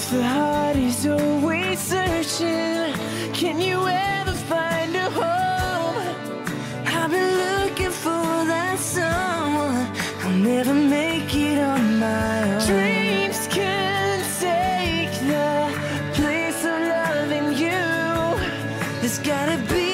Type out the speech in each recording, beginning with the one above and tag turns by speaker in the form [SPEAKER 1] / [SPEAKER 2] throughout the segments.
[SPEAKER 1] If the heart is always searching, can you ever find a home? I've been looking for that someone. I'll never make it on my own. Dreams can take the place of loving you. There's gotta be.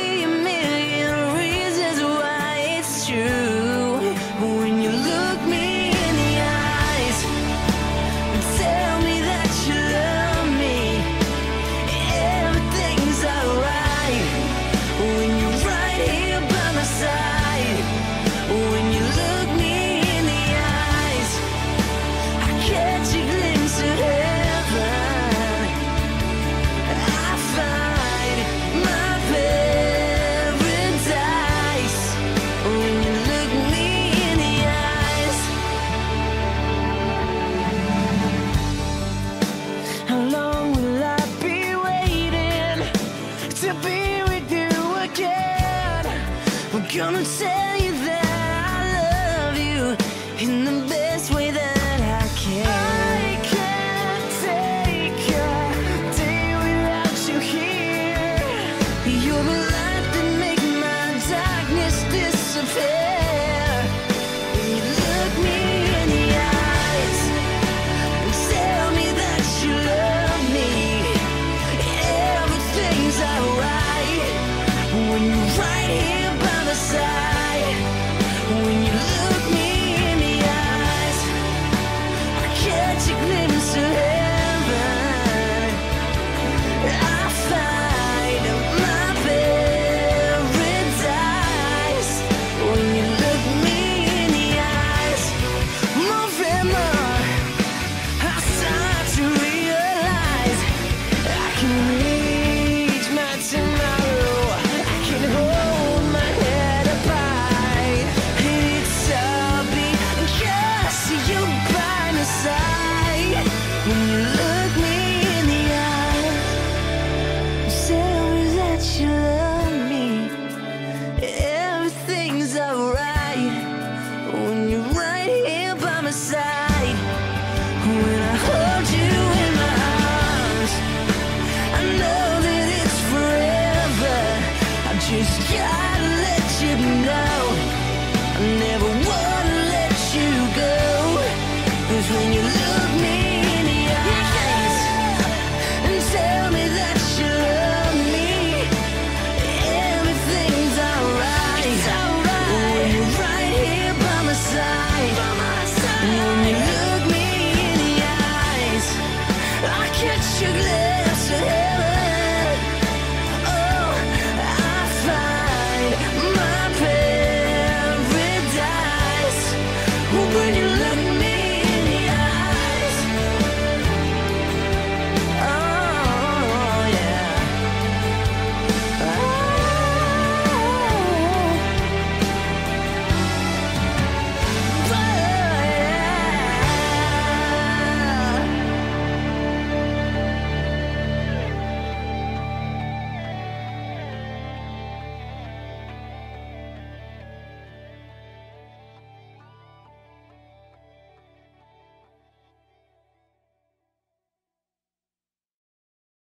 [SPEAKER 1] Gonna tell you that I love you in the best way that I can. I can't take a day without you here. You're catch your glare.